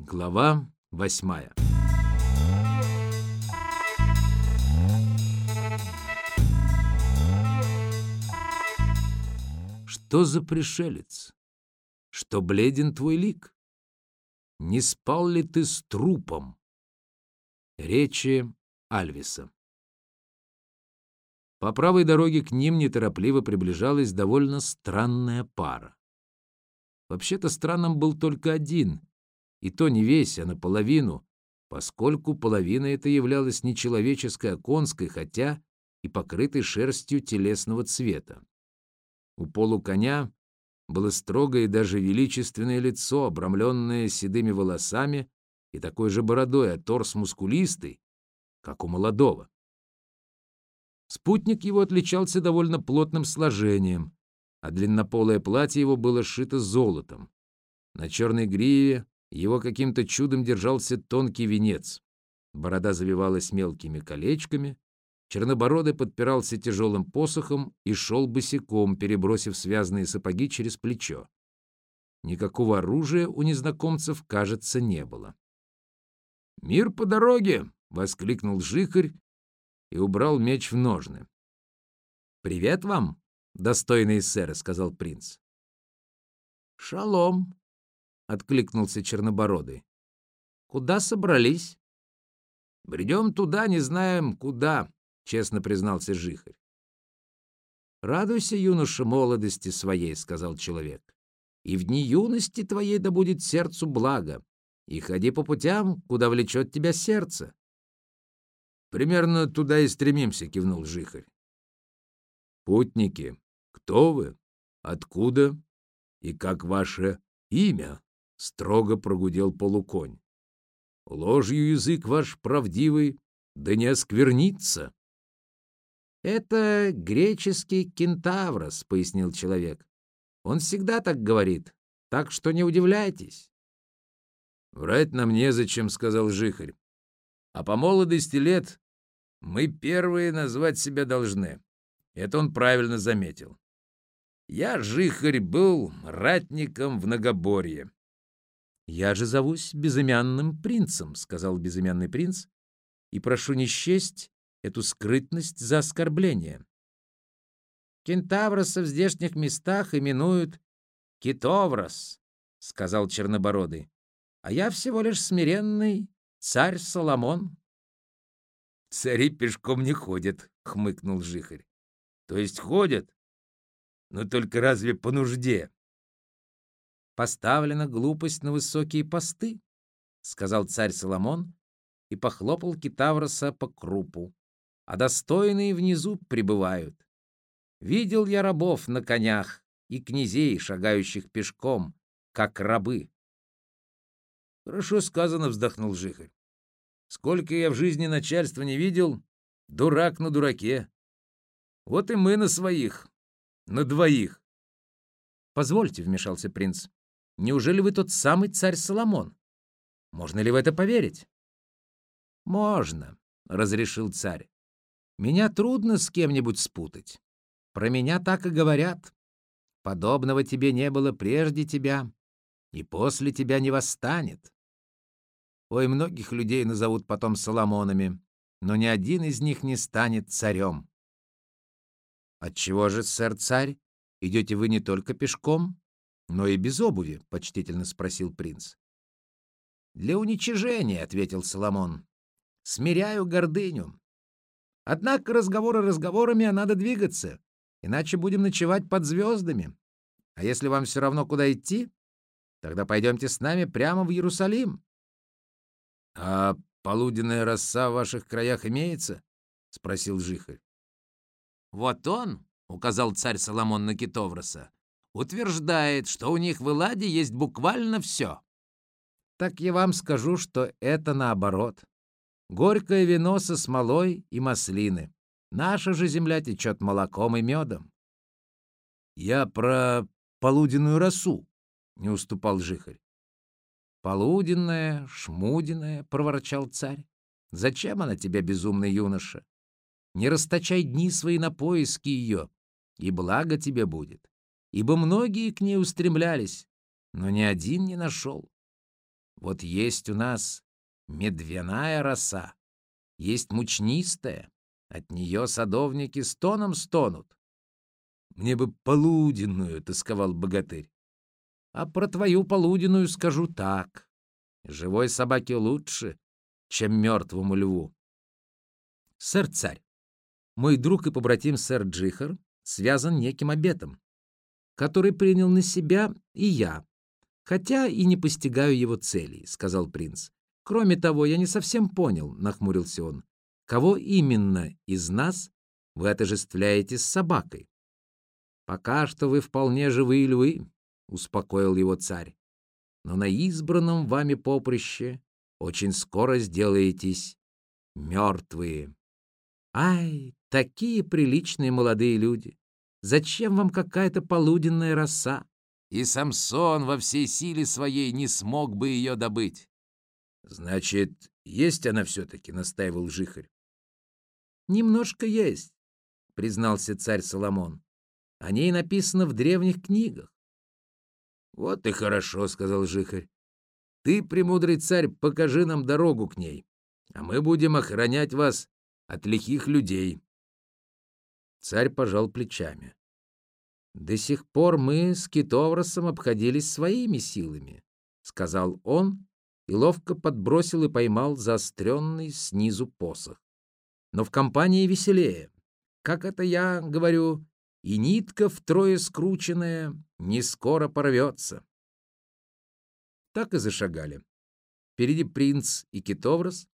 Глава восьмая Что за пришелец? Что бледен твой лик? Не спал ли ты с трупом? Речи Альвиса По правой дороге к ним неторопливо приближалась довольно странная пара. Вообще-то странным был только один, и то не весь, а наполовину, поскольку половина эта являлась не человеческой, а конской, хотя и покрытой шерстью телесного цвета. У полуконя было строгое и даже величественное лицо, обрамленное седыми волосами и такой же бородой, а торс мускулистый, как у молодого. Спутник его отличался довольно плотным сложением, а длиннополое платье его было сшито золотом. На черной гриве его каким-то чудом держался тонкий венец. Борода завивалась мелкими колечками, Чернобородый подпирался тяжелым посохом и шел босиком, перебросив связанные сапоги через плечо. Никакого оружия у незнакомцев, кажется, не было. «Мир по дороге!» — воскликнул жихарь и убрал меч в ножны. «Привет вам, достойные сэры!» — сказал принц. «Шалом!» — откликнулся Чернобородый. «Куда собрались?» «Бредем туда, не знаем, куда», честно признался Жихарь. «Радуйся, юноша, молодости своей», — сказал человек. «И в дни юности твоей да будет сердцу благо, и ходи по путям, куда влечет тебя сердце». «Примерно туда и стремимся», — кивнул Жихарь. «Путники, кто вы? Откуда? И как ваше имя?» — строго прогудел полуконь. «Ложью язык ваш правдивый, да не осквернится». «Это греческий кентаврос», — пояснил человек. «Он всегда так говорит, так что не удивляйтесь». «Врать нам незачем», — сказал Жихарь. «А по молодости лет мы первые назвать себя должны». Это он правильно заметил. Я, Жихарь, был ратником в Нагоборье. «Я же зовусь безымянным принцем», — сказал безымянный принц, «и прошу не счесть эту скрытность за оскорбление. «Кентавроса в здешних местах именуют Китоврос», — сказал Чернобородый, «а я всего лишь смиренный царь Соломон». «Цари пешком не ходят», — хмыкнул Жихарь. «То есть ходят, но только разве по нужде?» «Поставлена глупость на высокие посты», — сказал царь Соломон и похлопал Китавроса по крупу а достойные внизу пребывают. Видел я рабов на конях и князей, шагающих пешком, как рабы. Хорошо сказано, вздохнул Жихарь. Сколько я в жизни начальства не видел, дурак на дураке. Вот и мы на своих, на двоих. Позвольте, вмешался принц. Неужели вы тот самый царь Соломон? Можно ли в это поверить? Можно, разрешил царь. Меня трудно с кем-нибудь спутать. Про меня так и говорят. Подобного тебе не было прежде тебя, и после тебя не восстанет. Ой, многих людей назовут потом Соломонами, но ни один из них не станет царем. Отчего же, сэр-царь, идете вы не только пешком, но и без обуви? — почтительно спросил принц. Для уничижения, — ответил Соломон. Смиряю гордыню. Однако разговоры разговорами, а надо двигаться, иначе будем ночевать под звездами. А если вам все равно, куда идти, тогда пойдемте с нами прямо в Иерусалим. — А полуденная роса в ваших краях имеется? — спросил Жихарь. — Вот он, — указал царь Соломон на Китовроса, — утверждает, что у них в Эладе есть буквально все. Так я вам скажу, что это наоборот. Горькое вино со смолой и маслины. Наша же земля течет молоком и медом. Я про полуденную росу, не уступал Жихарь. Полуденная, шмудиная, проворчал царь. Зачем она тебе, безумный юноша? Не расточай дни свои на поиски ее, и благо тебе будет. Ибо многие к ней устремлялись, но ни один не нашел. Вот есть у нас медвяная роса, есть мучнистая, от нее садовники стоном стонут. Мне бы полуденную, — тосковал богатырь. А про твою полуденную скажу так. Живой собаке лучше, чем мертвому льву. Сэр-царь, мой друг и побратим сэр Джихар связан неким обетом, который принял на себя и я, хотя и не постигаю его целей, сказал принц. Кроме того, я не совсем понял, нахмурился он, кого именно из нас вы отождествляете с собакой. Пока что вы вполне живые львы, успокоил его царь. Но на избранном вами поприще очень скоро сделаетесь мертвые. Ай, такие приличные молодые люди! Зачем вам какая-то полуденная роса? И Самсон во всей силе своей не смог бы ее добыть. Значит, есть она все-таки, настаивал Жихарь. Немножко есть, признался царь Соломон. О ней написано в древних книгах. Вот и хорошо, сказал Жихарь. Ты, премудрый царь, покажи нам дорогу к ней, а мы будем охранять вас от лихих людей. Царь пожал плечами. До сих пор мы с Китовросом обходились своими силами, сказал он и ловко подбросил и поймал заостренный снизу посох. Но в компании веселее. Как это я говорю, и нитка втрое скрученная не скоро порвется. Так и зашагали. Впереди принц и Китоврос,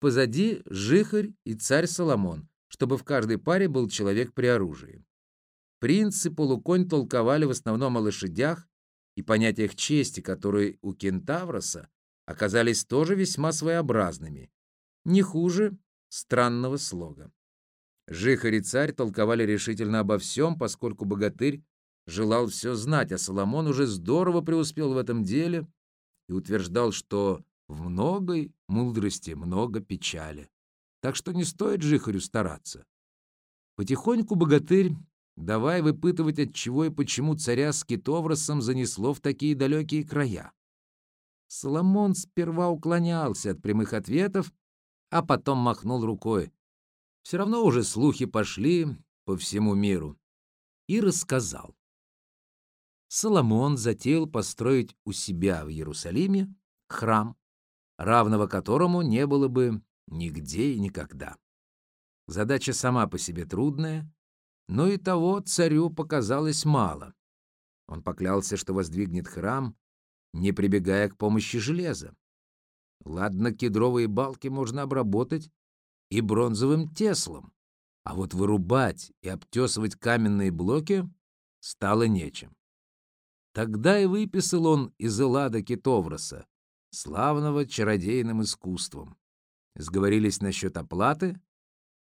позади Жихарь и царь Соломон, чтобы в каждой паре был человек при оружии. Принц и полуконь толковали в основном о лошадях и понятиях чести, которые у кентавроса оказались тоже весьма своеобразными, не хуже странного слога. Жихарь и царь толковали решительно обо всем, поскольку богатырь желал все знать, а Соломон уже здорово преуспел в этом деле и утверждал, что в многой мудрости много печали. Так что не стоит Жихарю стараться. Потихоньку богатырь, давай выпытывать, от чего и почему царя с Китовросом занесло в такие далекие края. Соломон сперва уклонялся от прямых ответов, а потом махнул рукой. Все равно уже слухи пошли по всему миру. И рассказал. Соломон затеял построить у себя в Иерусалиме храм, равного которому не было бы нигде и никогда. Задача сама по себе трудная, но и того царю показалось мало. Он поклялся, что воздвигнет храм, не прибегая к помощи железа. Ладно, кедровые балки можно обработать и бронзовым теслом, а вот вырубать и обтесывать каменные блоки стало нечем. Тогда и выписал он из Эллада Китовроса, славного чародейным искусством. Сговорились насчет оплаты,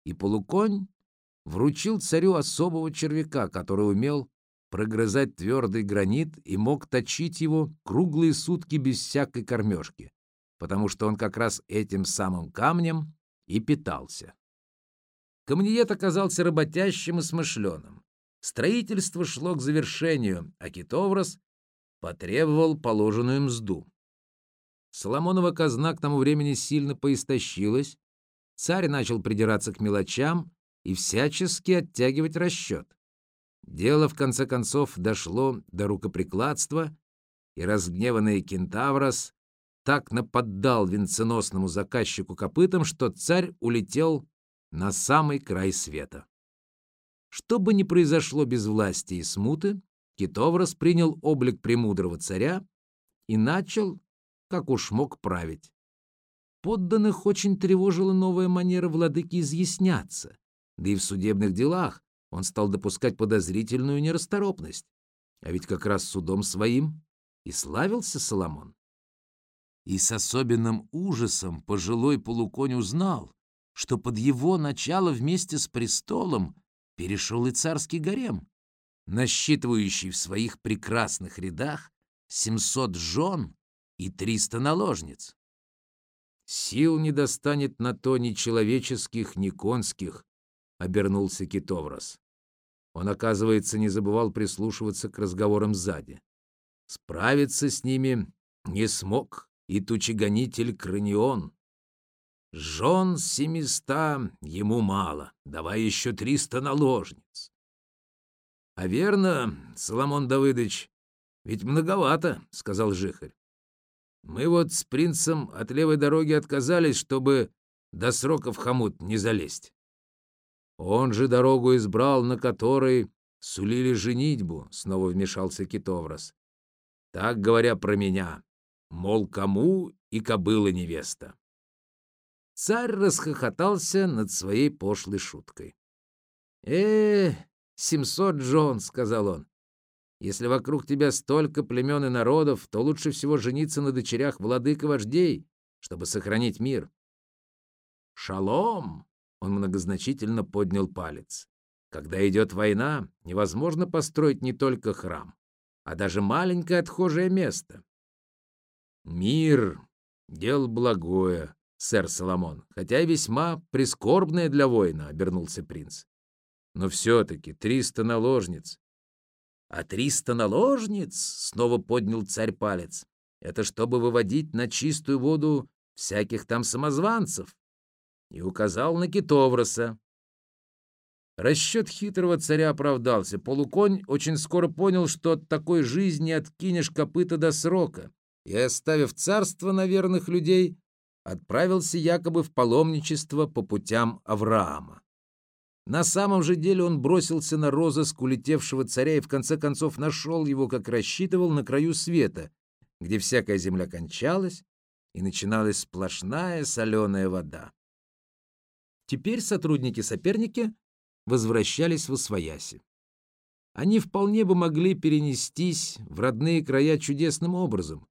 и полуконь вручил царю особого червяка, который умел прогрызать твердый гранит и мог точить его круглые сутки без всякой кормежки, потому что он как раз этим самым камнем и питался. Камниет оказался работящим и смышленым. Строительство шло к завершению, а Китоврос потребовал положенную мзду. Соломонова казна к тому времени сильно поистощилась, царь начал придираться к мелочам и всячески оттягивать расчет. Дело, в конце концов, дошло до рукоприкладства, и разгневанный кентаврос так наподдал венценосному заказчику копытом, что царь улетел на самый край света. Что бы ни произошло без власти и смуты, Китоврос принял облик премудрого царя и начал как уж мог править. Подданных очень тревожила новая манера владыки изъясняться, да и в судебных делах он стал допускать подозрительную нерасторопность. А ведь как раз судом своим и славился Соломон. И с особенным ужасом пожилой полуконь узнал, что под его начало вместе с престолом перешел и царский гарем, насчитывающий в своих прекрасных рядах 700 жен и триста наложниц. Сил не достанет на то ни человеческих, ни конских, обернулся Китоврос. Он, оказывается, не забывал прислушиваться к разговорам сзади. Справиться с ними не смог и тучегонитель Кранион. Жен семиста ему мало, давай еще триста наложниц. — А верно, Соломон Давыдович, ведь многовато, — сказал Жихарь. Мы вот с принцем от левой дороги отказались, чтобы до срока в хомут не залезть. Он же дорогу избрал, на которой сулили женитьбу, — снова вмешался Китоврос. Так говоря про меня, мол, кому и кобыла невеста. Царь расхохотался над своей пошлой шуткой. «Э, семьсот Джон», — сказал он, — «если вокруг тебя столько племен и народов, то лучше всего жениться на дочерях владыка вождей, чтобы сохранить мир». «Шалом!» — он многозначительно поднял палец. «Когда идет война, невозможно построить не только храм, а даже маленькое отхожее место. Мир — дело благое, сэр Соломон, хотя и весьма прискорбное для воина, — обернулся принц. Но все-таки триста наложниц. А триста наложниц, — снова поднял царь палец, — это чтобы выводить на чистую воду всяких там самозванцев. И указал на Китовроса. Расчет хитрого царя оправдался. Полуконь очень скоро понял, что от такой жизни откинешь копыта до срока, и, оставив царство на верных людей, отправился якобы в паломничество по путям Авраама. На самом же деле он бросился на розыск улетевшего царя и в конце концов нашел его, как рассчитывал, на краю света, где всякая земля кончалась и начиналась сплошная соленая вода. Теперь сотрудники-соперники возвращались в Освояси. Они вполне бы могли перенестись в родные края чудесным образом,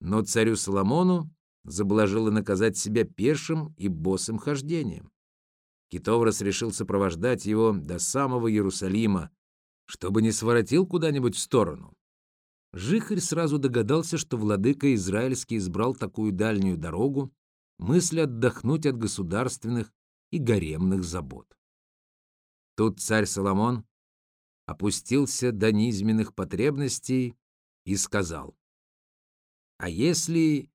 но царю Соломону заблажило наказать себя пешим и босым хождением. Китоврос решил сопровождать его до самого Иерусалима, чтобы не своротил куда-нибудь в сторону. Жихарь сразу догадался, что владыка израильский избрал такую дальнюю дорогу, мысль отдохнуть от государственных и гаремных забот. Тут царь Соломон опустился до низменных потребностей и сказал, «А если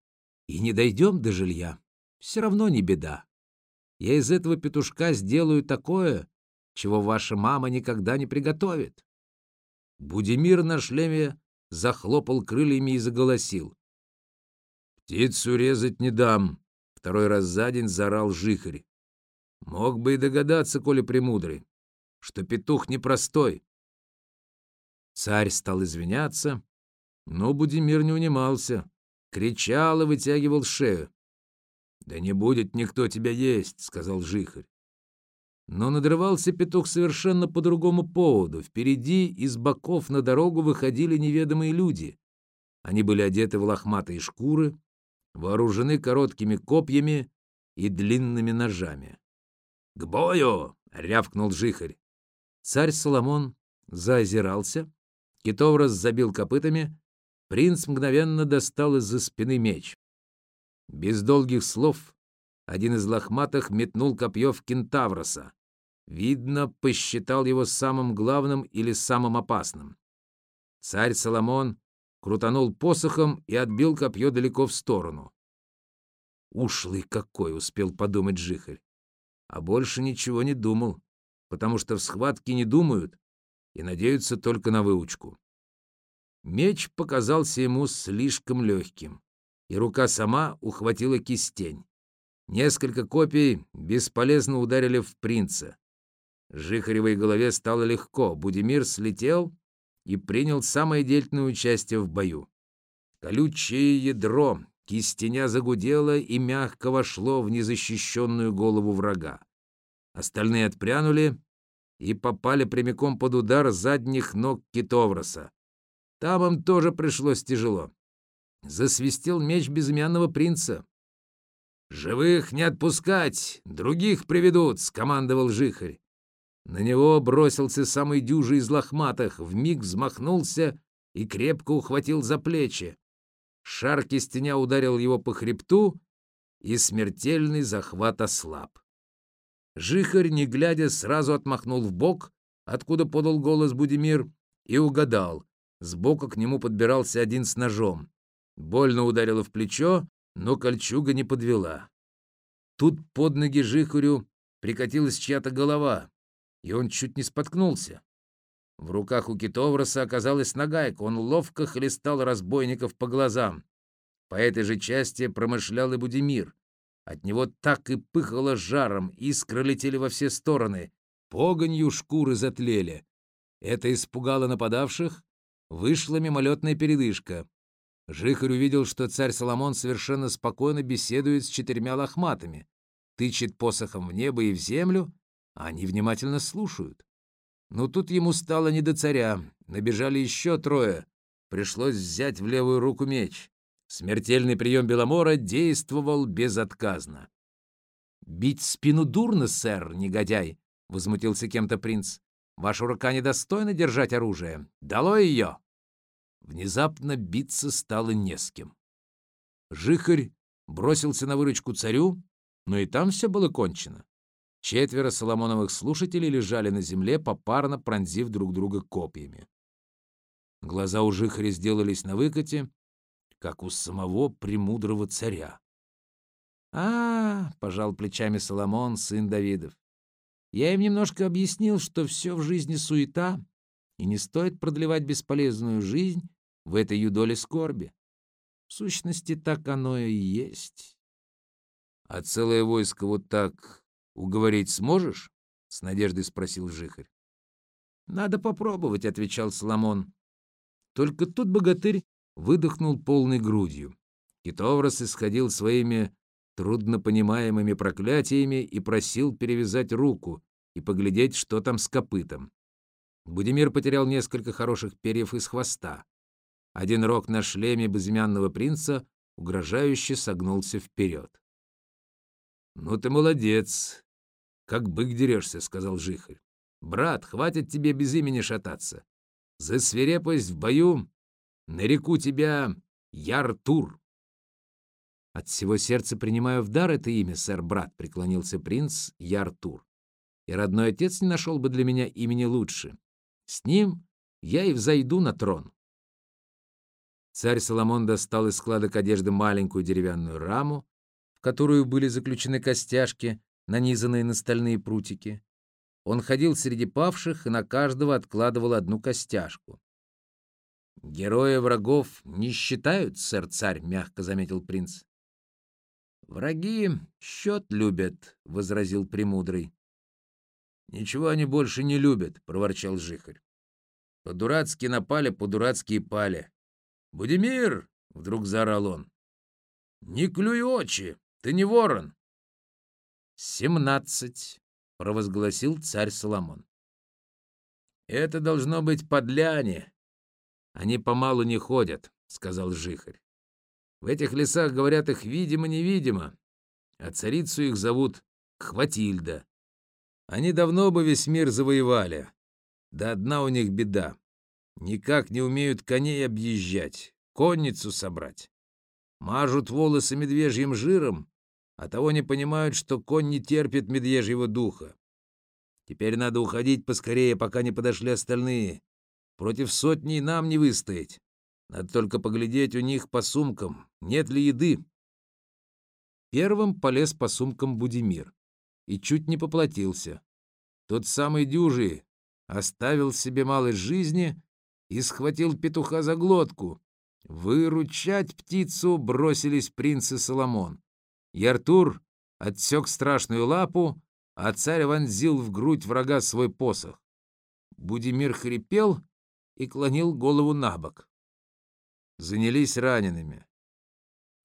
и не дойдем до жилья, все равно не беда. Я из этого петушка сделаю такое, чего ваша мама никогда не приготовит. Будимир на шлеме захлопал крыльями и заголосил. «Птицу резать не дам!» — второй раз за день заорал жихарь. Мог бы и догадаться, коли премудрый, что петух непростой. Царь стал извиняться, но Будимир не унимался кричал и вытягивал шею. «Да не будет никто тебя есть», — сказал Жихарь. Но надрывался петух совершенно по другому поводу. Впереди из боков на дорогу выходили неведомые люди. Они были одеты в лохматые шкуры, вооружены короткими копьями и длинными ножами. «К бою!» — рявкнул Жихарь. Царь Соломон заозирался, Китоврос забил копытами, Принц мгновенно достал из-за спины меч. Без долгих слов один из лохматых метнул копье в кентавроса. Видно, посчитал его самым главным или самым опасным. Царь Соломон крутанул посохом и отбил копье далеко в сторону. «Ушлый какой!» — успел подумать Жихарь. А больше ничего не думал, потому что в схватке не думают и надеются только на выучку. Меч показался ему слишком легким, и рука сама ухватила кистень. Несколько копий бесполезно ударили в принца. Жихаревой голове стало легко, Будимир слетел и принял самое деятельное участие в бою. Колючее ядро кистеня загудело и мягко вошло в незащищенную голову врага. Остальные отпрянули и попали прямиком под удар задних ног Китовроса. Там им тоже пришлось тяжело. Засвистел меч безымянного принца. «Живых не отпускать, других приведут!» — скомандовал жихарь. На него бросился самый дюжий из лохматых, вмиг взмахнулся и крепко ухватил за плечи. Шар кистеня ударил его по хребту, и смертельный захват ослаб. Жихарь, не глядя, сразу отмахнул в бок, откуда подал голос Будимир, и угадал. Сбоку к нему подбирался один с ножом. Больно ударило в плечо, но кольчуга не подвела. Тут под ноги Жихарю прикатилась чья-то голова, и он чуть не споткнулся. В руках у Китовроса оказалась нагайка, он ловко хлестал разбойников по глазам. По этой же части промышлял и Будимир. От него так и пыхало жаром, искры летели во все стороны. Погонью шкуры затлели. Это испугало нападавших. Вышла мимолетная передышка. Жихарь увидел, что царь Соломон совершенно спокойно беседует с четырьмя лохматами, тычет посохом в небо и в землю, а они внимательно слушают. Но тут ему стало не до царя. Набежали еще трое. Пришлось взять в левую руку меч. Смертельный прием Беломора действовал безотказно. «Бить спину дурно, сэр, негодяй!» — возмутился кем-то принц. «Ваша рука недостойна держать оружие. Дало ее!» Внезапно биться стало не с кем. Жихарь бросился на выручку царю, но и там все было кончено. Четверо Соломоновых слушателей лежали на земле, попарно пронзив друг друга копьями. Глаза у Жихаря сделались на выкате, как у самого премудрого царя. «А, — пожал плечами Соломон, сын Давидов, — я им немножко объяснил, что все в жизни суета, и не стоит продлевать бесполезную жизнь в этой юдоле скорби. В сущности, так оно и есть. А целое войско вот так уговорить сможешь? — с надеждой спросил Жихарь. «Надо попробовать», — отвечал Соломон. Только тут богатырь выдохнул полной грудью. Китоврос исходил своими труднопонимаемыми проклятиями и просил перевязать руку и поглядеть, что там с копытом. Будимир потерял несколько хороших перьев из хвоста. Один рог на шлеме безымянного принца угрожающе согнулся вперед. «Ну ты молодец! Как бык дерешься», — сказал Жихарь. «Брат, хватит тебе без имени шататься. За свирепость в бою Нареку тебя Яртур. От всего сердца принимаю в дар это имя, сэр-брат, преклонился принц Яртур. И родной отец не нашел бы для меня имени лучше. С ним я и взойду на трон. Царь Соломон достал из складок одежды маленькую деревянную раму, в которую были заключены костяшки, нанизанные на стальные прутики. Он ходил среди павших и на каждого откладывал одну костяшку. Герои врагов не считают, сэр-царь, мягко заметил принц. Враги счет любят, возразил премудрый. Ничего они больше не любят, проворчал Жихарь. По-дурацки напали, по-дурацки и пали. Будимир! вдруг заорал он. Не клюй очи, ты не ворон. Семнадцать, провозгласил царь Соломон. Это должно быть подляне, они помалу не ходят, сказал Жихарь. В этих лесах, говорят, их видимо-невидимо, а царицу их зовут Хватильда. Они давно бы весь мир завоевали. Да одна у них беда. Никак не умеют коней объезжать, конницу собрать. Мажут волосы медвежьим жиром, а того не понимают, что конь не терпит медвежьего духа. Теперь надо уходить поскорее, пока не подошли остальные. Против сотни нам не выстоять. Надо только поглядеть у них по сумкам, нет ли еды. Первым полез по сумкам Будимир и чуть не поплатился. Тот самый дюжий оставил себе малой жизни и схватил петуха за глотку. Выручать птицу бросились принц и Соломон. И Артур отсек страшную лапу, а царь вонзил в грудь врага свой посох. Будимир хрипел и клонил голову на бок. Занялись ранеными.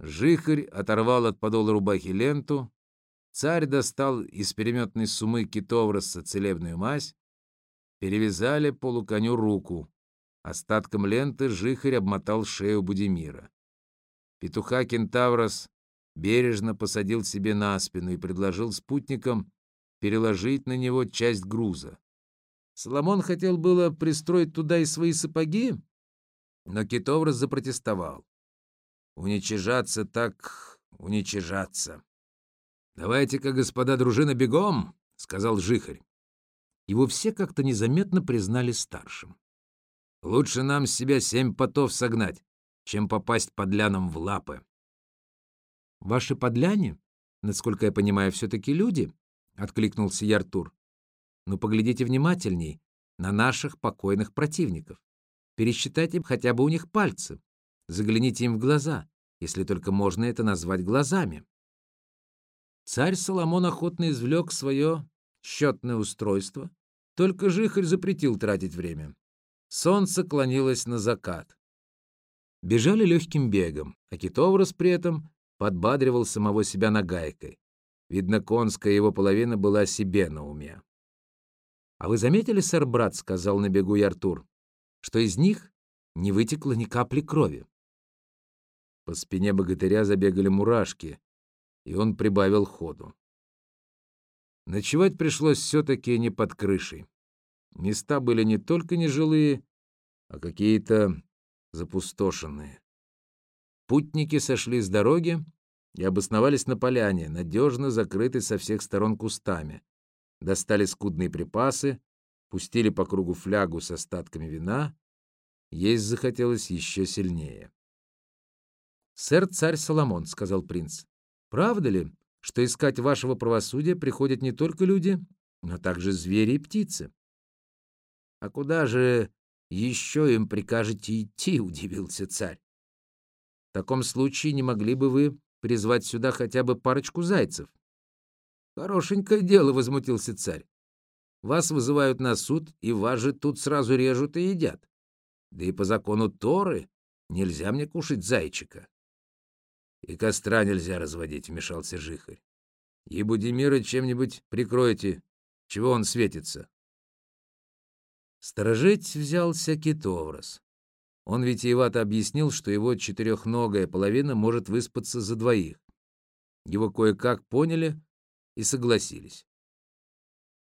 Жихарь оторвал от подола рубахи ленту, царь достал из переметной сумы китовраса целебную мазь, перевязали полуконю руку. Остатком ленты Жихарь обмотал шею Будимира. Петуха кентаврос бережно посадил себе на спину и предложил спутникам переложить на него часть груза. Соломон хотел было пристроить туда и свои сапоги, но Китоврос запротестовал. «Уничижаться так уничижаться!» «Давайте-ка, господа дружина, бегом!» — сказал Жихарь. Его все как-то незаметно признали старшим. «Лучше нам с себя семь потов согнать. чем попасть подлянам в лапы. Ваши подляне, насколько я понимаю, все-таки люди, — откликнулся Яртур. Но поглядите внимательней на наших покойных противников. Пересчитайте хотя бы у них пальцы. Загляните им в глаза, если только можно это назвать глазами. Царь Соломон охотно извлек свое счетное устройство, только Жихарь запретил тратить время. Солнце клонилось на закат. Бежали легким бегом, а Китоврос при этом подбадривал самого себя нагайкой. Видно, конская его половина была себе на уме. «А вы заметили, сэр, брат, — сказал на бегу Артур, — что из них не вытекло ни капли крови?» По спине богатыря забегали мурашки, и он прибавил ходу. Ночевать пришлось все-таки не под крышей. Места были не только нежилые, а какие-то запустошенные. Путники сошли с дороги и обосновались на поляне, надежно закрытой со всех сторон кустами. Достали скудные припасы, пустили по кругу флягу с остатками вина. Есть захотелось еще сильнее. «Сэр царь Соломон», — сказал принц, — «правда ли, что искать вашего правосудия приходят не только люди, но также звери и птицы?» «А куда же еще им прикажете идти?» — удивился царь. «В таком случае не могли бы вы призвать сюда хотя бы парочку зайцев?» «Хорошенькое дело», — возмутился царь. «Вас вызывают на суд, и вас же тут сразу режут и едят. Да и по закону Торы нельзя мне кушать зайчика». «И костра нельзя разводить», — вмешался Жихарь. «И Будимира чем-нибудь прикройте. Чего он светится?» Сторожить взялся Китоврос. Он витиевато объяснил, что его четырехногая половина может выспаться за двоих. Его кое-как поняли и согласились.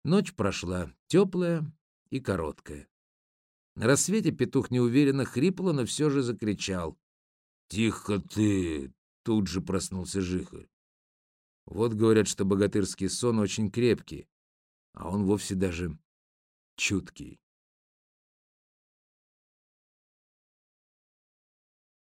Ночь прошла теплая и короткая. На рассвете петух неуверенно хрипло, но все же закричал. «Тихо ты!» — тут же проснулся Жихарь. Вот говорят, что богатырский сон очень крепкий, а он вовсе даже чуткий.